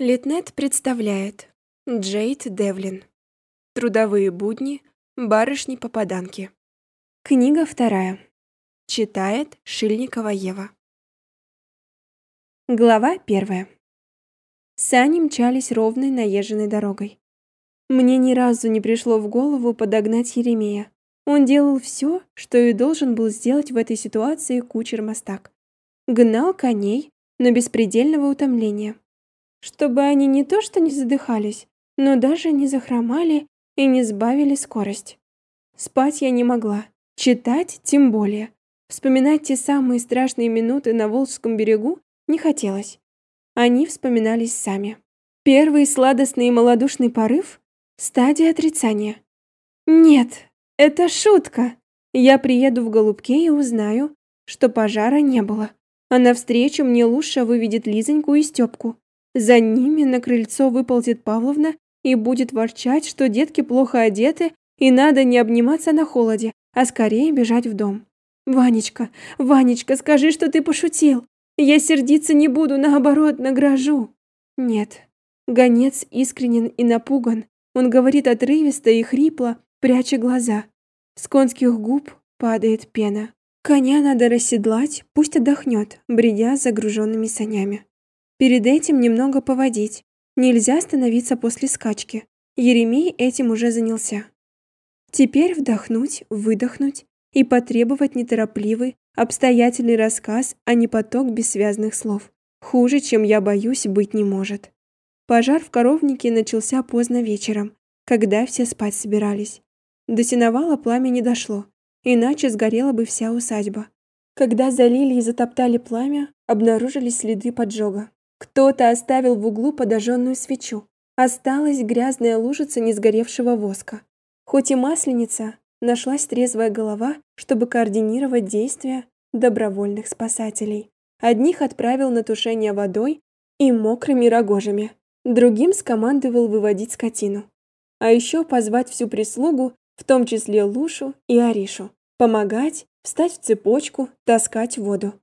Литнет представляет Джейд Девлин. Трудовые будни барышни-попаданки. Книга вторая. Читает Шильникова Ева. Глава первая. Сани мчались ровной наезженной дорогой. Мне ни разу не пришло в голову подогнать Еремея. Он делал все, что и должен был сделать в этой ситуации кучер-мастак. Гнал коней, но без предельного утомления чтобы они не то что не задыхались, но даже не захромали и не сбавили скорость. Спать я не могла, читать тем более. Вспоминать те самые страшные минуты на Волжском берегу не хотелось. Они вспоминались сами. Первый сладостный и малодушный порыв — стадия отрицания. Нет, это шутка. Я приеду в Голубке и узнаю, что пожара не было. А навстречу мне лучше выведет Лизоньку и Стёпку. За ними на крыльцо выползет Павловна и будет ворчать, что детки плохо одеты и надо не обниматься на холоде, а скорее бежать в дом. Ванечка, Ванечка, скажи, что ты пошутил. Я сердиться не буду, наоборот, награжу. Нет. Гонец искренен и напуган. Он говорит отрывисто и хрипло, пряча глаза. С конских губ падает пена. Коня надо расседлать, пусть отдохнет, бредя загруженными санями. Перед этим немного поводить. Нельзя остановиться после скачки. Еремей этим уже занялся. Теперь вдохнуть, выдохнуть и потребовать неторопливый, обстоятельный рассказ, а не поток бессвязных слов. Хуже, чем я боюсь, быть не может. Пожар в коровнике начался поздно вечером, когда все спать собирались. До сеновала пламя не дошло, иначе сгорела бы вся усадьба. Когда залили и затоптали пламя, обнаружились следы поджога. Кто-то оставил в углу подожженную свечу. Осталась грязная лужица несгоревшего воска. Хоть и масленица, нашлась трезвая голова, чтобы координировать действия добровольных спасателей. Одних отправил на тушение водой и мокрыми рогожами, другим скомандовал выводить скотину. А еще позвать всю прислугу, в том числе Лушу и Аришу, помогать, встать в цепочку, таскать воду.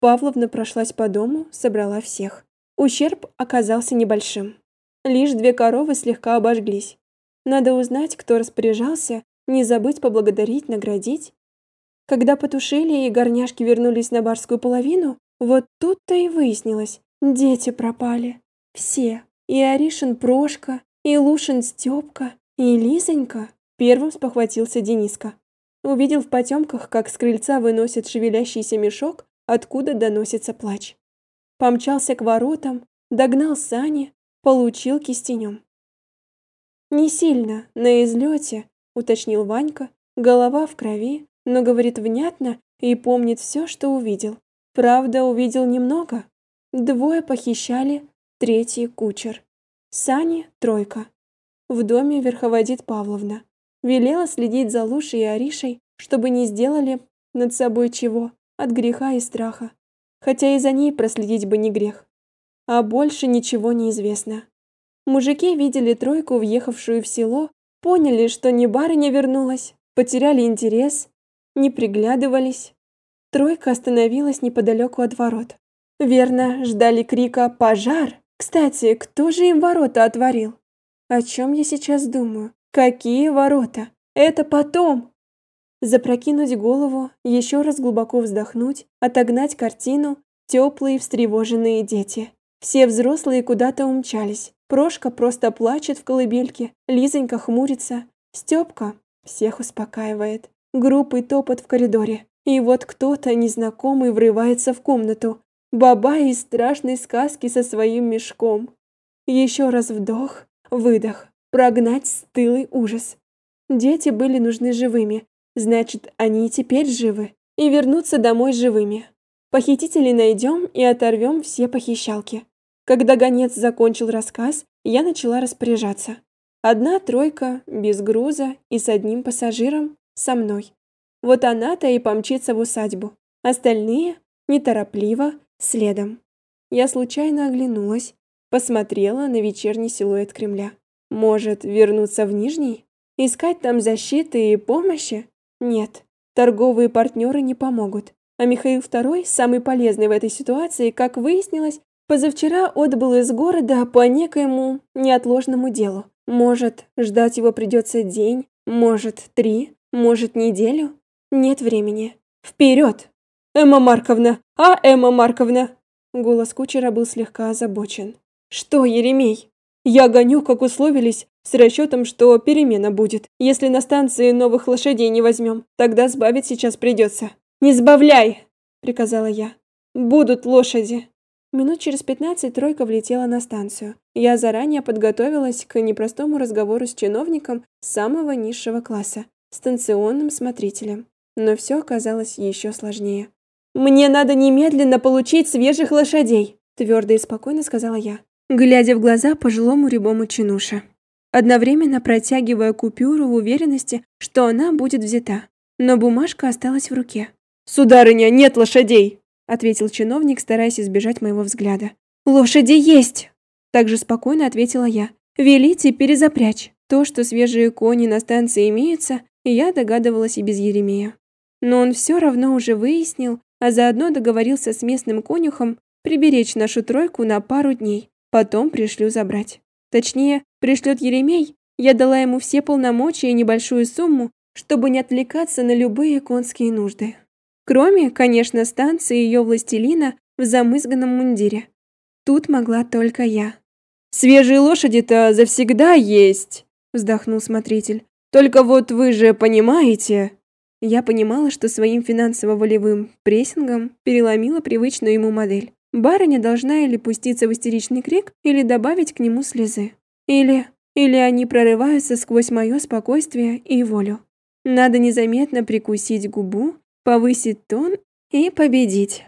Павловна прошлась по дому, собрала всех. Ущерб оказался небольшим. Лишь две коровы слегка обожглись. Надо узнать, кто распоряжался, не забыть поблагодарить, наградить. Когда потушили и горняшки вернулись на барскую половину, вот тут-то и выяснилось, дети пропали. Все. И Аришин Прошка, и Лушин Стёпка, и Лизонька. Первым спохватился Дениска. Увидел в потемках, как с крыльца выносит шевелящийся мешок, откуда доносится плач помчался к воротам, догнал сани, получил кистенем. «Не сильно, на излете», — уточнил Ванька, голова в крови, но говорит внятно и помнит все, что увидел. Правда, увидел немного. Двое похищали, третий — кучер. Сани — тройка. В доме верховодит Павловна. Велела следить за Лушей и Аришей, чтобы не сделали над собой чего, от греха и страха хотя и за ней проследить бы не грех. А больше ничего не известно. Мужики видели тройку, въехавшую в село, поняли, что не барыня вернулась, потеряли интерес, не приглядывались. Тройка остановилась неподалеку от ворот. Верно, ждали крика «Пожар!». Кстати, кто же им ворота отворил? О чем я сейчас думаю? Какие ворота? Это потом. Запрокинуть голову, еще раз глубоко вздохнуть, отогнать картину, теплые встревоженные дети. Все взрослые куда-то умчались. Прошка просто плачет в колыбельке, Лизонька хмурится, Степка всех успокаивает. Группый топот в коридоре. И вот кто-то незнакомый врывается в комнату. Баба из страшной сказки со своим мешком. Еще раз вдох, выдох, прогнать стылый ужас. Дети были нужны живыми, Значит, они и теперь живы. И вернутся домой живыми. Похитителей найдем и оторвем все похищалки. Когда гонец закончил рассказ, я начала распоряжаться. Одна тройка, без груза и с одним пассажиром, со мной. Вот она-то и помчится в усадьбу. Остальные, неторопливо, следом. Я случайно оглянулась, посмотрела на вечерний силуэт Кремля. Может, вернуться в Нижний? Искать там защиты и помощи? Нет, торговые партнеры не помогут. А Михаил II, самый полезный в этой ситуации, как выяснилось, Позавчера отбыл из города по некоему неотложному делу. Может, ждать его придется день, может, три, может, неделю. Нет времени. Вперед! Эмма Марковна! А, Эмма Марковна! Голос кучера был слегка озабочен. Что, Еремей? Я гоню, как условились, с расчетом, что перемена будет. Если на станции новых лошадей не возьмем, тогда сбавить сейчас придется. Не сбавляй, приказала я. Будут лошади. Минут через пятнадцать тройка влетела на станцию. Я заранее подготовилась к непростому разговору с чиновником самого низшего класса, станционным смотрителем. Но все оказалось еще сложнее. «Мне надо немедленно получить свежих лошадей», твердо и спокойно сказала я, глядя в глаза пожилому рябому чинуше, одновременно протягивая купюру в уверенности, что она будет взята. Но бумажка осталась в руке. «Сударыня, нет лошадей!» ответил чиновник, стараясь избежать моего взгляда. Лошади есть, также спокойно ответила я. Велите перезапрячь. То, что свежие кони на станции имеются, я догадывалась и без Еремея. Но он все равно уже выяснил, а заодно договорился с местным конюхом приберечь нашу тройку на пару дней. Потом пришлю забрать. Точнее, пришлет Еремей. Я дала ему все полномочия и небольшую сумму, чтобы не отвлекаться на любые конские нужды. Кроме, конечно, станции ее властелина в замызганном мундире. Тут могла только я. «Свежие лошади-то завсегда есть», — вздохнул смотритель. «Только вот вы же понимаете...» Я понимала, что своим финансово-волевым прессингом переломила привычную ему модель. Барыня должна или пуститься в истеричный крик, или добавить к нему слезы. Или... Или они прорываются сквозь мое спокойствие и волю. Надо незаметно прикусить губу повысить тон и победить.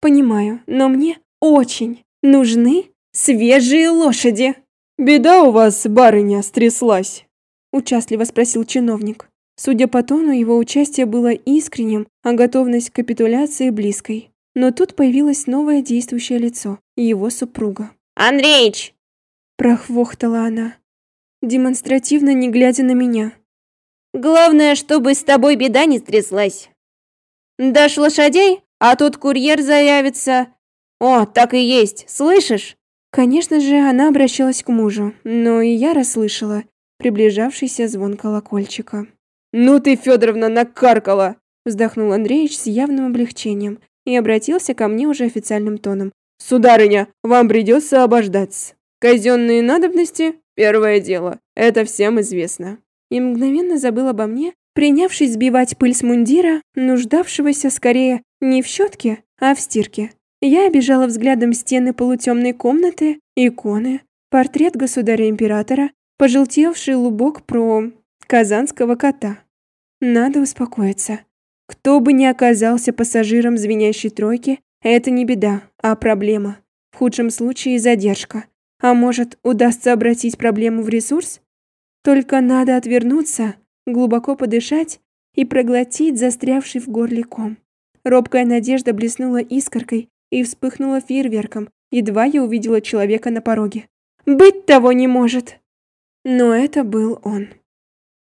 Понимаю, но мне очень нужны свежие лошади. Беда у вас, барыня, стряслась, участливо спросил чиновник. Судя по тону, его участие было искренним, а готовность к капитуляции близкой. Но тут появилось новое действующее лицо его супруга. Андреич, прохвохтала она, демонстративно не глядя на меня. Главное, чтобы с тобой беда не стряслась. Дашь лошадей, а тут курьер заявится. О, так и есть, слышишь? Конечно же, она обращалась к мужу, но и я расслышала приближавшийся звон колокольчика. «Ну ты, Федоровна, накаркала!» вздохнул Андреевич с явным облегчением и обратился ко мне уже официальным тоном. «Сударыня, вам придется обождаться. Казенные надобности – первое дело, это всем известно». И мгновенно забыл обо мне, принявшись сбивать пыль с мундира, нуждавшегося скорее не в щетке, а в стирке. Я обижала взглядом стены полутемной комнаты, иконы, портрет государя-императора, пожелтевший лубок про казанского кота. Надо успокоиться. Кто бы ни оказался пассажиром звенящей тройки, это не беда, а проблема. В худшем случае задержка. А может, удастся обратить проблему в ресурс? Только надо отвернуться, глубоко подышать и проглотить застрявший в горле ком. Робкая надежда блеснула искоркой и вспыхнула фейерверком, едва я увидела человека на пороге. Быть того не может. Но это был он.